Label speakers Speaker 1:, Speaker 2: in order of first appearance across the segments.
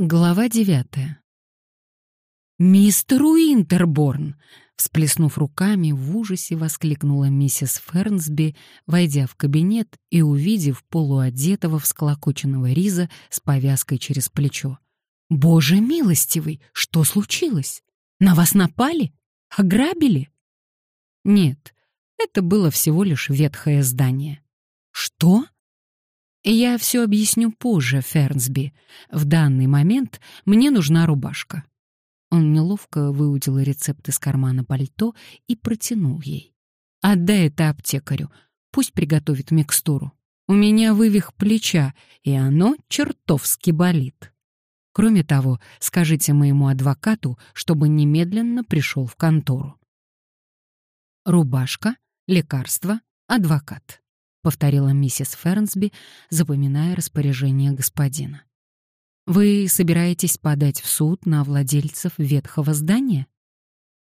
Speaker 1: Глава девятая. «Мистер Уинтерборн!» Всплеснув руками, в ужасе воскликнула миссис Фернсби, войдя в кабинет и увидев полуодетого всколокоченного Риза с повязкой через плечо. «Боже милостивый, что случилось? На вас напали? Ограбили?» «Нет, это было всего лишь ветхое здание». «Что?» Я все объясню позже, Фернсби. В данный момент мне нужна рубашка. Он неловко выудил рецепт из кармана пальто и протянул ей. Отдай это аптекарю, пусть приготовит микстуру. У меня вывих плеча, и оно чертовски болит. Кроме того, скажите моему адвокату, чтобы немедленно пришел в контору. Рубашка, лекарство, адвокат. — повторила миссис Фернсби, запоминая распоряжение господина. «Вы собираетесь подать в суд на владельцев ветхого здания?»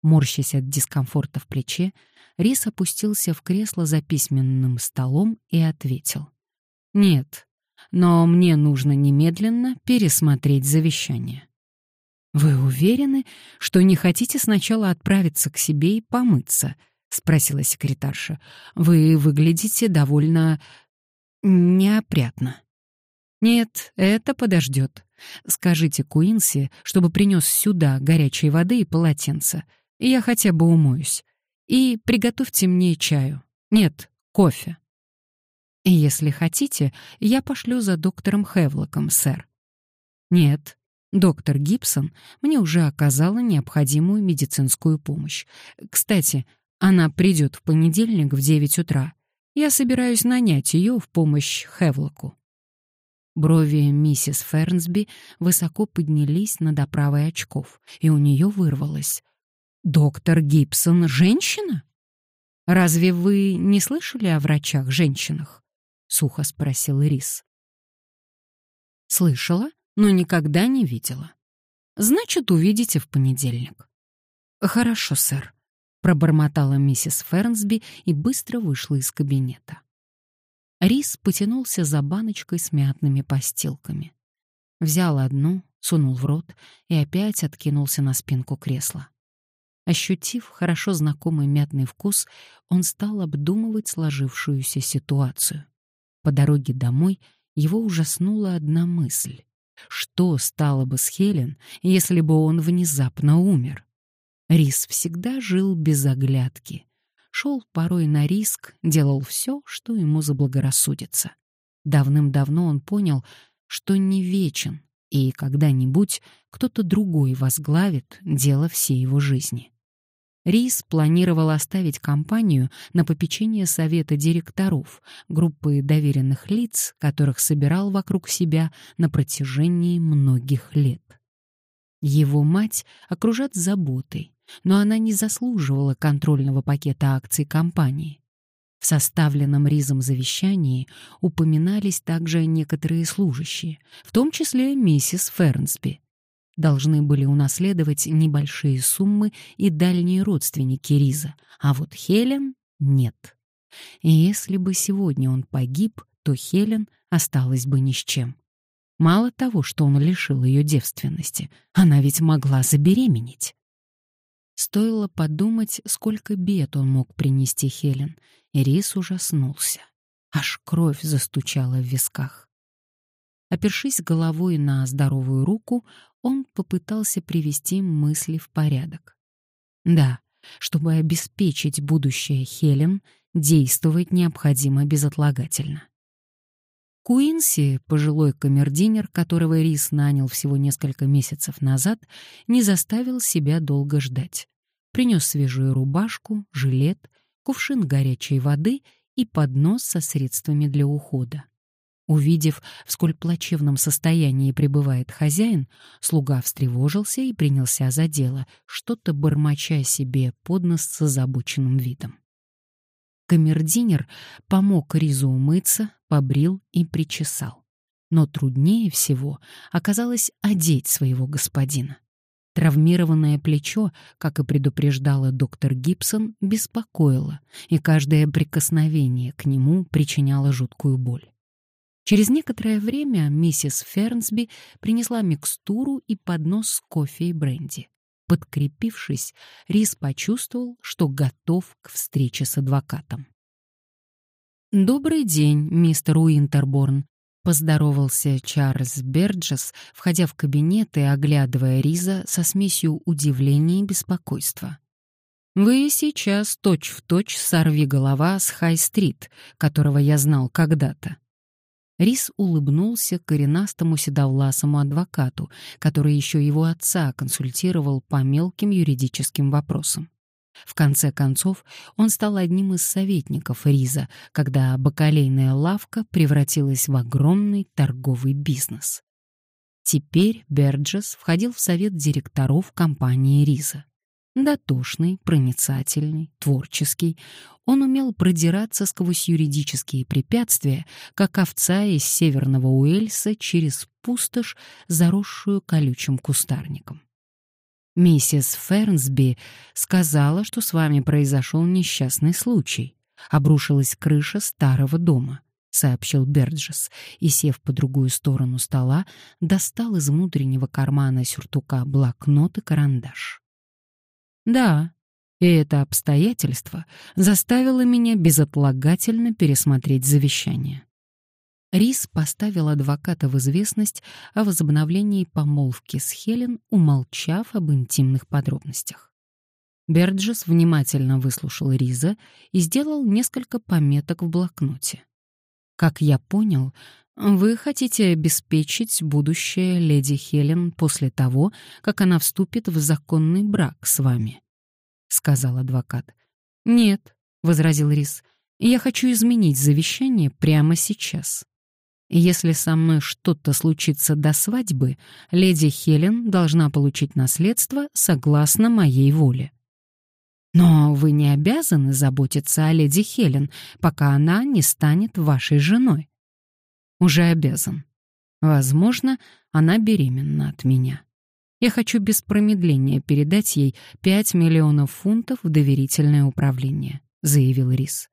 Speaker 1: Морщась от дискомфорта в плече, Рис опустился в кресло за письменным столом и ответил. «Нет, но мне нужно немедленно пересмотреть завещание». «Вы уверены, что не хотите сначала отправиться к себе и помыться?» — спросила секретарша. «Вы выглядите довольно... неопрятно». «Нет, это подождет. Скажите Куинси, чтобы принес сюда горячей воды и полотенца. Я хотя бы умоюсь. И приготовьте мне чаю. Нет, кофе. Если хотите, я пошлю за доктором Хевлоком, сэр. Нет, доктор Гибсон мне уже оказала необходимую медицинскую помощь. Кстати, она придет в понедельник в 9 утра. Я собираюсь нанять ее в помощь Хевлоку. Брови миссис Фернсби высоко поднялись над оправой очков, и у нее вырвалось. «Доктор Гибсон — женщина? Разве вы не слышали о врачах-женщинах?» — сухо спросил Рис. «Слышала, но никогда не видела. Значит, увидите в понедельник». «Хорошо, сэр», пробормотала миссис Фернсби и быстро вышла из кабинета. Рис потянулся за баночкой с мятными постилками. Взял одну, сунул в рот и опять откинулся на спинку кресла. Ощутив хорошо знакомый мятный вкус, он стал обдумывать сложившуюся ситуацию. По дороге домой его ужаснула одна мысль. Что стало бы с Хелен, если бы он внезапно умер? Рис всегда жил без оглядки. Шел порой на риск, делал все, что ему заблагорассудится. Давным-давно он понял, что не вечен, и когда-нибудь кто-то другой возглавит дело всей его жизни. Рис планировал оставить компанию на попечение совета директоров, группы доверенных лиц, которых собирал вокруг себя на протяжении многих лет. Его мать окружат заботой, но она не заслуживала контрольного пакета акций компании. В составленном Ризом завещании упоминались также некоторые служащие, в том числе миссис Фернсби. Должны были унаследовать небольшие суммы и дальние родственники Риза, а вот Хелен — нет. И если бы сегодня он погиб, то Хелен осталась бы ни с чем. Мало того, что он лишил ее девственности, она ведь могла забеременеть. Стоило подумать, сколько бед он мог принести Хелен, и Рис ужаснулся. Аж кровь застучала в висках. Опершись головой на здоровую руку, он попытался привести мысли в порядок. Да, чтобы обеспечить будущее Хелен, действовать необходимо безотлагательно. Куинси, пожилой камердинер, которого Рис нанял всего несколько месяцев назад, не заставил себя долго ждать. Принес свежую рубашку, жилет, кувшин горячей воды и поднос со средствами для ухода. Увидев, в сколь плачевном состоянии пребывает хозяин, слуга встревожился и принялся за дело, что-то бормоча себе под нос с озабоченным видом. Камердинер помог Ризу умыться, побрил и причесал. Но труднее всего оказалось одеть своего господина. Травмированное плечо, как и предупреждала доктор Гибсон, беспокоило, и каждое прикосновение к нему причиняло жуткую боль. Через некоторое время миссис Фернсби принесла микстуру и поднос с кофе и бренди. Подкрепившись, Рис почувствовал, что готов к встрече с адвокатом. «Добрый день, мистер Уинтерборн», — поздоровался Чарльз Берджес, входя в кабинет и оглядывая Риза со смесью удивления и беспокойства. «Вы сейчас точь-в-точь сорви голова с Хай-стрит, которого я знал когда-то. Рис улыбнулся коренастому седовласому адвокату, который еще его отца консультировал по мелким юридическим вопросам. В конце концов, он стал одним из советников Риза, когда бакалейная лавка превратилась в огромный торговый бизнес. Теперь Берджес входил в совет директоров компании Риза. Дотошный, проницательный, творческий, он умел продираться сквозь юридические препятствия, как овца из северного Уэльса через пустошь, заросшую колючим кустарником. «Миссис Фернсби сказала, что с вами произошел несчастный случай. Обрушилась крыша старого дома», — сообщил Берджес, и, сев по другую сторону стола, достал из внутреннего кармана сюртука блокнот и карандаш. Да, и это обстоятельство заставило меня безотлагательно пересмотреть завещание. Рис поставил адвоката в известность о возобновлении помолвки с Хелен, умолчав об интимных подробностях. Берджес внимательно выслушал Риза и сделал несколько пометок в блокноте. «Как я понял, вы хотите обеспечить будущее леди Хелен после того, как она вступит в законный брак с вами, сказал адвокат. Нет, возразил Рис. Я хочу изменить завещание прямо сейчас. Если со мной что-то случится до свадьбы, леди Хелен должна получить наследство согласно моей воле. Но вы не обязаны заботиться о леди Хелен, пока она не станет вашей женой уже обязан. Возможно, она беременна от меня. Я хочу без промедления передать ей 5 миллионов фунтов в доверительное управление, заявил Рис.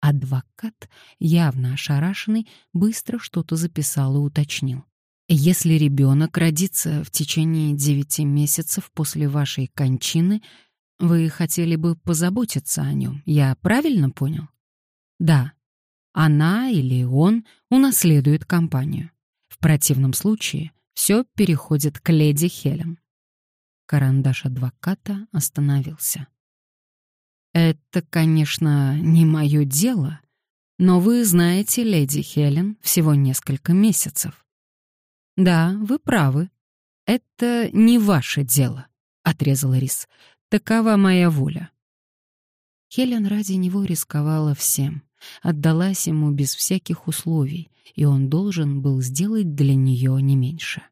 Speaker 1: Адвокат, явно ошарашенный, быстро что-то записал и уточнил. Если ребенок родится в течение девяти месяцев после вашей кончины, вы хотели бы позаботиться о нем, я правильно понял? Да, она или он унаследует компанию. В противном случае все переходит к леди Хелен. Карандаш адвоката остановился. «Это, конечно, не мое дело, но вы знаете леди Хелен всего несколько месяцев». «Да, вы правы. Это не ваше дело», — отрезал Рис. «Такова моя воля». Хелен ради него рисковала всем отдалась ему без всяких условий, и он должен был сделать для нее не меньше.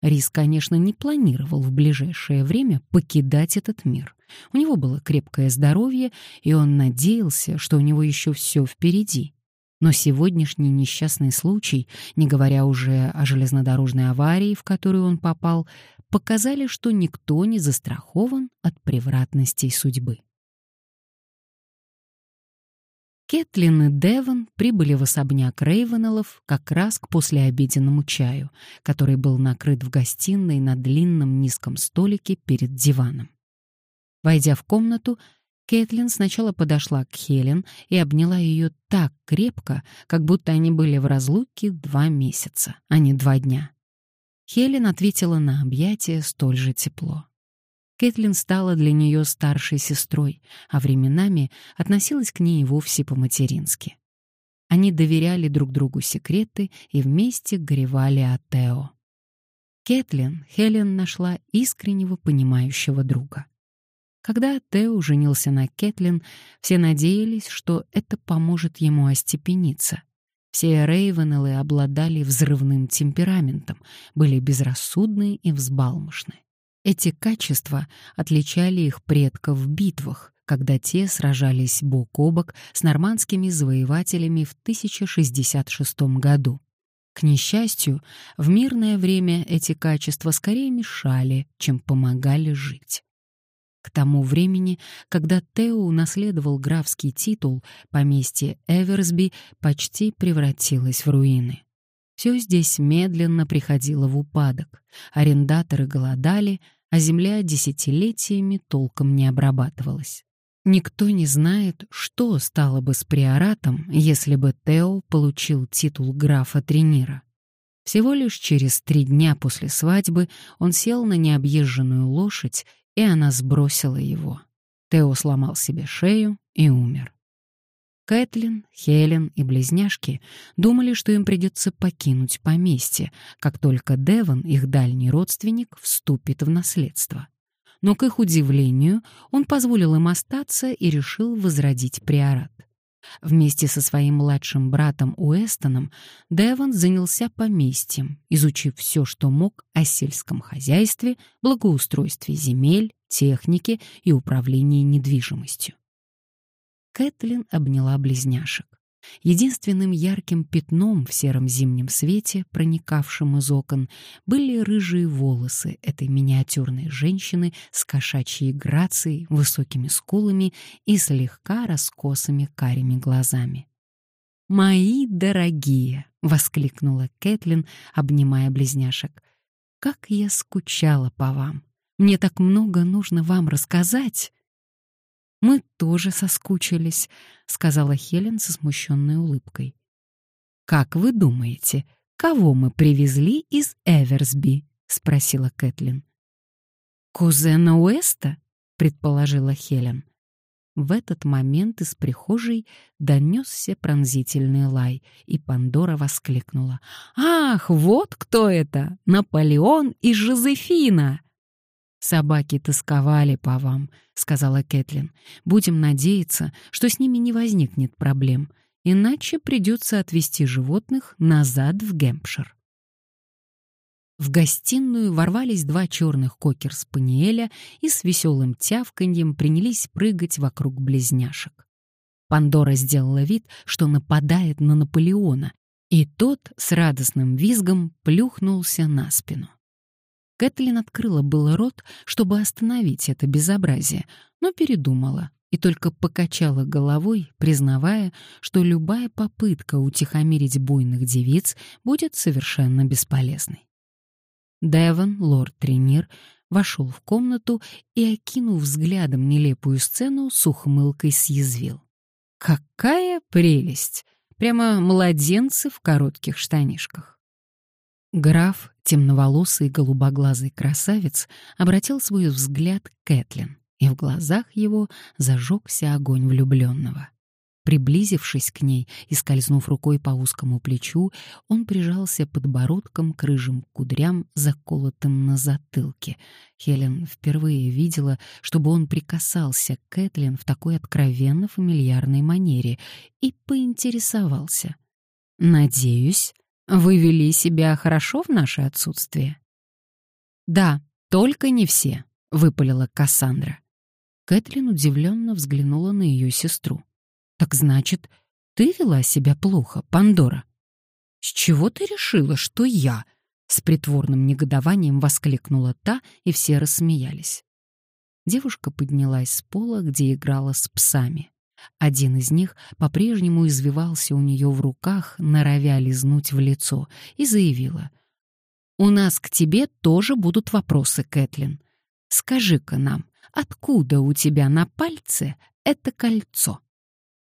Speaker 1: Рис, конечно, не планировал в ближайшее время покидать этот мир. У него было крепкое здоровье, и он надеялся, что у него еще все впереди. Но сегодняшний несчастный случай, не говоря уже о железнодорожной аварии, в которую он попал, показали, что никто не застрахован от превратностей судьбы. Кэтлин и Девон прибыли в особняк Рейвенеллов как раз к послеобеденному чаю, который был накрыт в гостиной на длинном низком столике перед диваном. Войдя в комнату, Кэтлин сначала подошла к Хелен и обняла ее так крепко, как будто они были в разлуке два месяца, а не два дня. Хелен ответила на объятие столь же тепло. Кэтлин стала для нее старшей сестрой, а временами относилась к ней вовсе по-матерински. Они доверяли друг другу секреты и вместе горевали о Тео. Кэтлин Хелен нашла искреннего понимающего друга. Когда Тео женился на Кэтлин, все надеялись, что это поможет ему остепениться. Все Рейвенеллы обладали взрывным темпераментом, были безрассудны и взбалмошны. Эти качества отличали их предков в битвах, когда те сражались бок о бок с нормандскими завоевателями в 1066 году. К несчастью, в мирное время эти качества скорее мешали, чем помогали жить. К тому времени, когда Тео унаследовал графский титул, поместье Эверсби почти превратилось в руины. Все здесь медленно приходило в упадок. Арендаторы голодали, а земля десятилетиями толком не обрабатывалась. Никто не знает, что стало бы с приоратом, если бы Тео получил титул графа Тренира. Всего лишь через три дня после свадьбы он сел на необъезженную лошадь, и она сбросила его. Тео сломал себе шею и умер. Кэтлин, Хелен и близняшки думали, что им придется покинуть поместье, как только Девон, их дальний родственник, вступит в наследство но, к их удивлению, он позволил им остаться и решил возродить приорат. Вместе со своим младшим братом Уэстоном Девон занялся поместьем, изучив все, что мог о сельском хозяйстве, благоустройстве земель, технике и управлении недвижимостью. Кэтлин обняла близняшек. Единственным ярким пятном в сером зимнем свете, проникавшем из окон, были рыжие волосы этой миниатюрной женщины с кошачьей грацией, высокими скулами и слегка раскосыми карими глазами. «Мои дорогие!» — воскликнула Кэтлин, обнимая близняшек. «Как я скучала по вам! Мне так много нужно вам рассказать!» «Мы тоже соскучились», — сказала Хелен со смущенной улыбкой. «Как вы думаете, кого мы привезли из Эверсби?» — спросила Кэтлин. «Кузена Уэста?» — предположила Хелен. В этот момент из прихожей донесся пронзительный лай, и Пандора воскликнула. «Ах, вот кто это! Наполеон и Жозефина!» «Собаки тосковали по вам», — сказала Кэтлин. «Будем надеяться, что с ними не возникнет проблем, иначе придется отвезти животных назад в Гэмпшир». В гостиную ворвались два черных кокер-спаниеля и с веселым тявканьем принялись прыгать вокруг близняшек. Пандора сделала вид, что нападает на Наполеона, и тот с радостным визгом плюхнулся на спину. Кэтлин открыла было рот, чтобы остановить это безобразие, но передумала и только покачала головой, признавая, что любая попытка утихомирить буйных девиц будет совершенно бесполезной. Девон, лорд Тренир, вошел в комнату и, окинув взглядом нелепую сцену, с ухмылкой съязвил. «Какая прелесть! Прямо младенцы в коротких штанишках!» Граф, темноволосый голубоглазый красавец, обратил свой взгляд к Кэтлин, и в глазах его зажегся огонь влюбленного. Приблизившись к ней и скользнув рукой по узкому плечу, он прижался подбородком к рыжим кудрям, заколотым на затылке. Хелен впервые видела, чтобы он прикасался к Кэтлин в такой откровенно фамильярной манере и поинтересовался. «Надеюсь, вы вели себя хорошо в наше отсутствие? Да, только не все, выпалила Кассандра. Кэтлин удивленно взглянула на ее сестру. Так значит, ты вела себя плохо, Пандора? С чего ты решила, что я? С притворным негодованием воскликнула та, и все рассмеялись. Девушка поднялась с пола, где играла с псами. Один из них по-прежнему извивался у нее в руках, норовя лизнуть в лицо, и заявила. «У нас к тебе тоже будут вопросы, Кэтлин. Скажи-ка нам, откуда у тебя на пальце это кольцо?»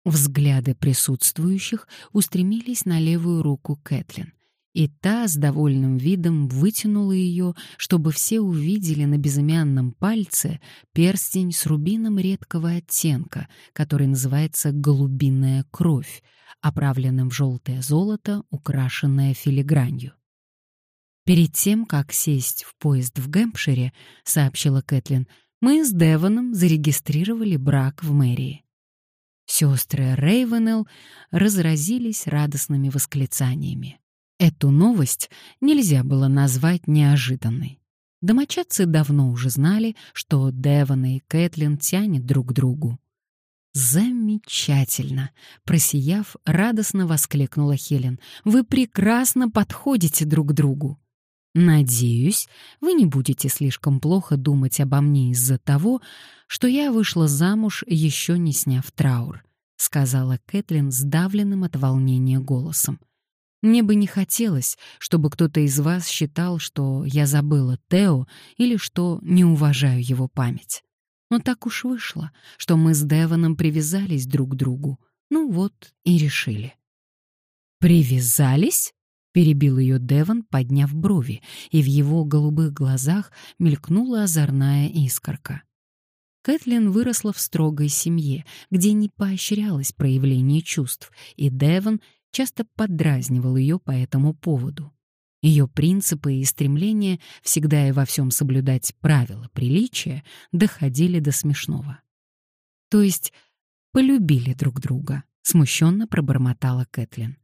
Speaker 1: Взгляды присутствующих устремились на левую руку Кэтлин и та с довольным видом вытянула ее, чтобы все увидели на безымянном пальце перстень с рубином редкого оттенка, который называется «голубиная кровь», оправленным в желтое золото, украшенное филигранью. «Перед тем, как сесть в поезд в Гэмпшире», — сообщила Кэтлин, «мы с Девоном зарегистрировали брак в мэрии». Сестры Рейвенелл разразились радостными восклицаниями. Эту новость нельзя было назвать неожиданной. Домочадцы давно уже знали, что Девон и Кэтлин тянет друг к другу. «Замечательно!» — просияв, радостно воскликнула Хелен. «Вы прекрасно подходите друг к другу!» «Надеюсь, вы не будете слишком плохо думать обо мне из-за того, что я вышла замуж, еще не сняв траур», — сказала Кэтлин сдавленным от волнения голосом. Мне бы не хотелось, чтобы кто-то из вас считал, что я забыла Тео или что не уважаю его память. Но так уж вышло, что мы с Девоном привязались друг к другу. Ну вот и решили. «Привязались?» — перебил ее Девон, подняв брови, и в его голубых глазах мелькнула озорная искорка. Кэтлин выросла в строгой семье, где не поощрялось проявление чувств, и Девон часто поддразнивал ее по этому поводу. Ее принципы и стремления всегда и во всем соблюдать правила приличия доходили до смешного. То есть полюбили друг друга, смущенно пробормотала Кэтлин.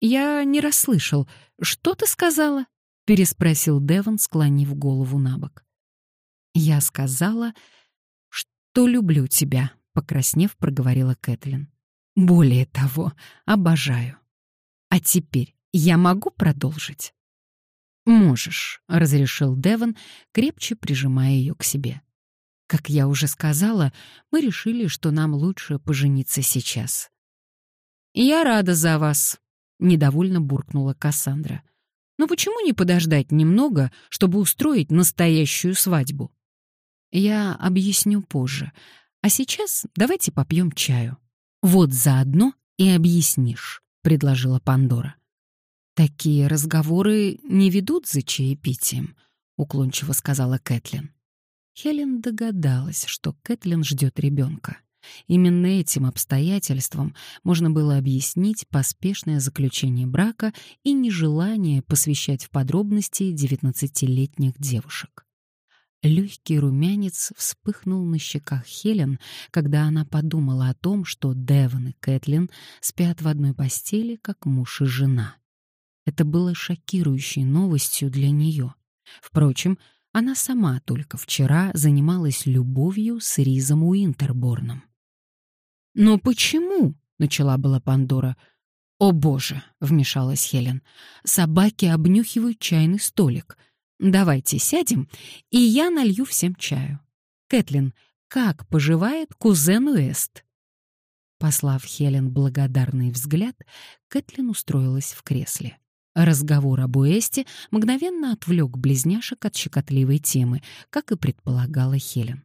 Speaker 1: Я не расслышал. Что ты сказала? переспросил Девон, склонив голову на бок. Я сказала, что люблю тебя, покраснев, проговорила Кэтлин. Более того, обожаю. А теперь я могу продолжить? Можешь, разрешил Девон, крепче прижимая ее к себе. Как я уже сказала, мы решили, что нам лучше пожениться сейчас. Я рада за вас, недовольно буркнула Кассандра. Но почему не подождать немного, чтобы устроить настоящую свадьбу? Я объясню позже. А сейчас давайте попьем чаю. «Вот заодно и объяснишь», — предложила Пандора. «Такие разговоры не ведут за чаепитием», — уклончиво сказала Кэтлин. Хелен догадалась, что Кэтлин ждет ребенка. Именно этим обстоятельством можно было объяснить поспешное заключение брака и нежелание посвящать в подробности девятнадцатилетних девушек. Легкий румянец вспыхнул на щеках Хелен, когда она подумала о том, что Девон и Кэтлин спят в одной постели, как муж и жена. Это было шокирующей новостью для нее. Впрочем, она сама только вчера занималась любовью с Ризом Уинтерборном. «Но почему?» — начала была Пандора. «О боже!» — вмешалась Хелен. «Собаки обнюхивают чайный столик». Давайте сядем, и я налью всем чаю. Кэтлин, как поживает кузен Уэст?» Послав Хелен благодарный взгляд, Кэтлин устроилась в кресле. Разговор об Уэсте мгновенно отвлек близняшек от щекотливой темы, как и предполагала Хелен.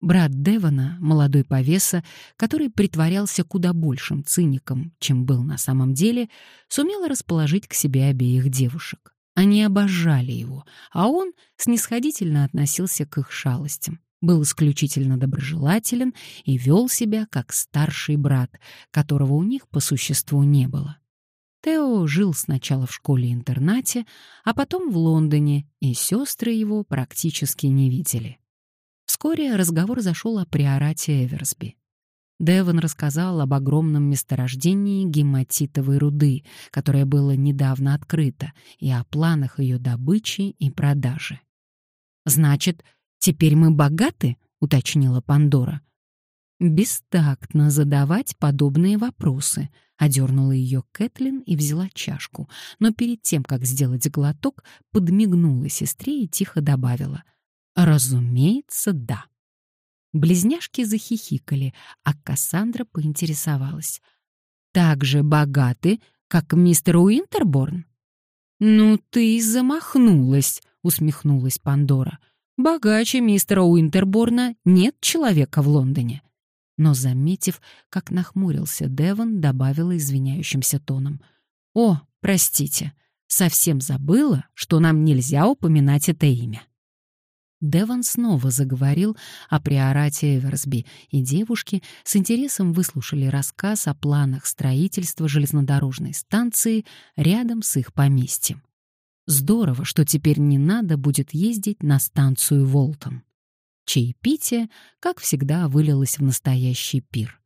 Speaker 1: Брат Девона, молодой повеса, который притворялся куда большим циником, чем был на самом деле, сумел расположить к себе обеих девушек. Они обожали его, а он снисходительно относился к их шалостям, был исключительно доброжелателен и вел себя как старший брат, которого у них по существу не было. Тео жил сначала в школе-интернате, а потом в Лондоне, и сестры его практически не видели. Вскоре разговор зашел о приорате Эверсби. Девон рассказал об огромном месторождении гематитовой руды, которое было недавно открыто, и о планах ее добычи и продажи. «Значит, теперь мы богаты?» — уточнила Пандора. «Бестактно задавать подобные вопросы», — одернула ее Кэтлин и взяла чашку, но перед тем, как сделать глоток, подмигнула сестре и тихо добавила. «Разумеется, да». Близняшки захихикали, а Кассандра поинтересовалась. «Так же богаты, как мистер Уинтерборн?» «Ну ты замахнулась», — усмехнулась Пандора. «Богаче мистера Уинтерборна нет человека в Лондоне». Но, заметив, как нахмурился Девон, добавила извиняющимся тоном. «О, простите, совсем забыла, что нам нельзя упоминать это имя». Деван снова заговорил о приорате Эверсби, и девушки с интересом выслушали рассказ о планах строительства железнодорожной станции рядом с их поместьем. Здорово, что теперь не надо будет ездить на станцию Волтон. Чаепитие, как всегда, вылилось в настоящий пир,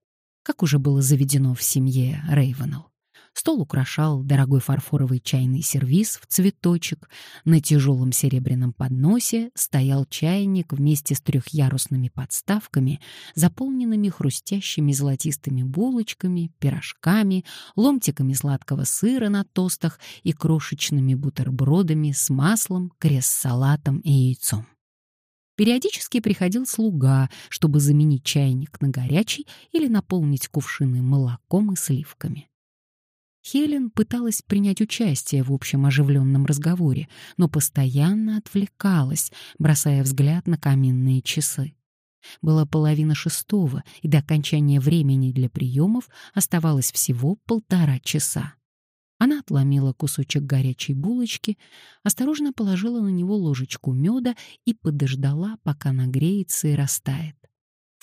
Speaker 1: как уже было заведено в семье Рейвенелл. Стол украшал дорогой фарфоровый чайный сервиз в цветочек. На тяжелом серебряном подносе стоял чайник вместе с трехъярусными подставками, заполненными хрустящими золотистыми булочками, пирожками, ломтиками сладкого сыра на тостах и крошечными бутербродами с маслом, крест-салатом и яйцом. Периодически приходил слуга, чтобы заменить чайник на горячий или наполнить кувшины молоком и сливками. Хелен пыталась принять участие в общем оживленном разговоре, но постоянно отвлекалась, бросая взгляд на каминные часы. Было половина шестого, и до окончания времени для приемов оставалось всего полтора часа. Она отломила кусочек горячей булочки, осторожно положила на него ложечку меда и подождала, пока нагреется и растает.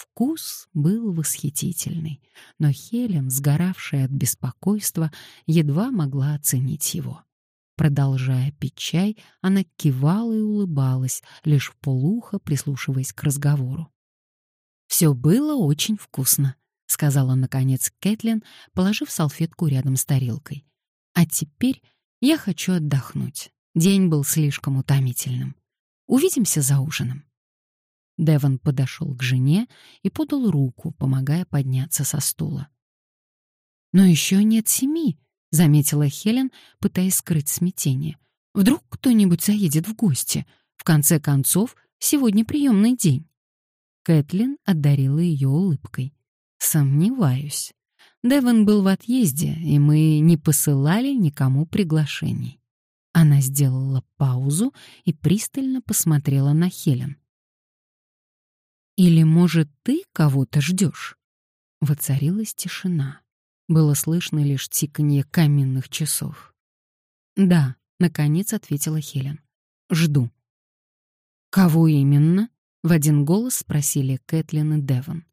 Speaker 1: Вкус был восхитительный, но Хелен, сгоравшая от беспокойства, едва могла оценить его. Продолжая пить чай, она кивала и улыбалась, лишь в полухо прислушиваясь к разговору. «Все было очень вкусно», — сказала, наконец, Кэтлин, положив салфетку рядом с тарелкой. «А теперь я хочу отдохнуть. День был слишком утомительным. Увидимся за ужином». Девон подошел к жене и подал руку, помогая подняться со стула. «Но еще нет семи», — заметила Хелен, пытаясь скрыть смятение. «Вдруг кто-нибудь заедет в гости? В конце концов, сегодня приемный день». Кэтлин одарила ее улыбкой. «Сомневаюсь. Девон был в отъезде, и мы не посылали никому приглашений». Она сделала паузу и пристально посмотрела на Хелен. «Или, может, ты кого-то ждешь?» Воцарилась тишина. Было слышно лишь тиканье каминных часов. «Да», — наконец ответила Хелен. «Жду». «Кого именно?» — в один голос спросили Кэтлин и Девон.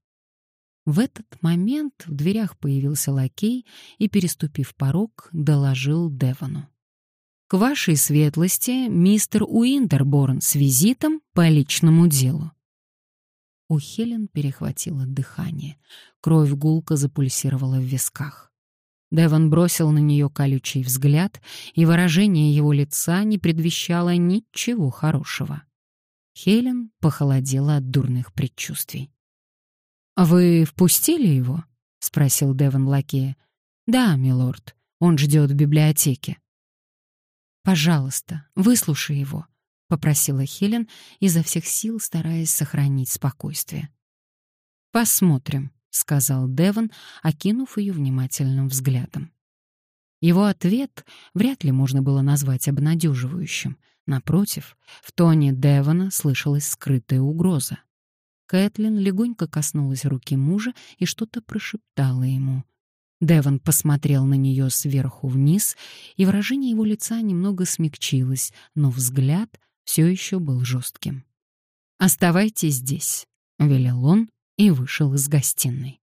Speaker 1: В этот момент в дверях появился лакей и, переступив порог, доложил Девону. «К вашей светлости мистер Уинтерборн с визитом по личному делу». У Хелен перехватило дыхание. Кровь гулко запульсировала в висках. Девон бросил на нее колючий взгляд, и выражение его лица не предвещало ничего хорошего. Хелен похолодела от дурных предчувствий. «Вы впустили его?» — спросил Девон лакея. «Да, милорд, он ждет в библиотеке». «Пожалуйста, выслушай его», — попросила Хелен, изо всех сил стараясь сохранить спокойствие. «Посмотрим», — сказал Девон, окинув ее внимательным взглядом. Его ответ вряд ли можно было назвать обнадеживающим — Напротив, в тоне Девона слышалась скрытая угроза. Кэтлин легонько коснулась руки мужа и что-то прошептала ему. Девон посмотрел на нее сверху вниз, и выражение его лица немного смягчилось, но взгляд все еще был жестким. «Оставайтесь здесь», — велел он и вышел из гостиной.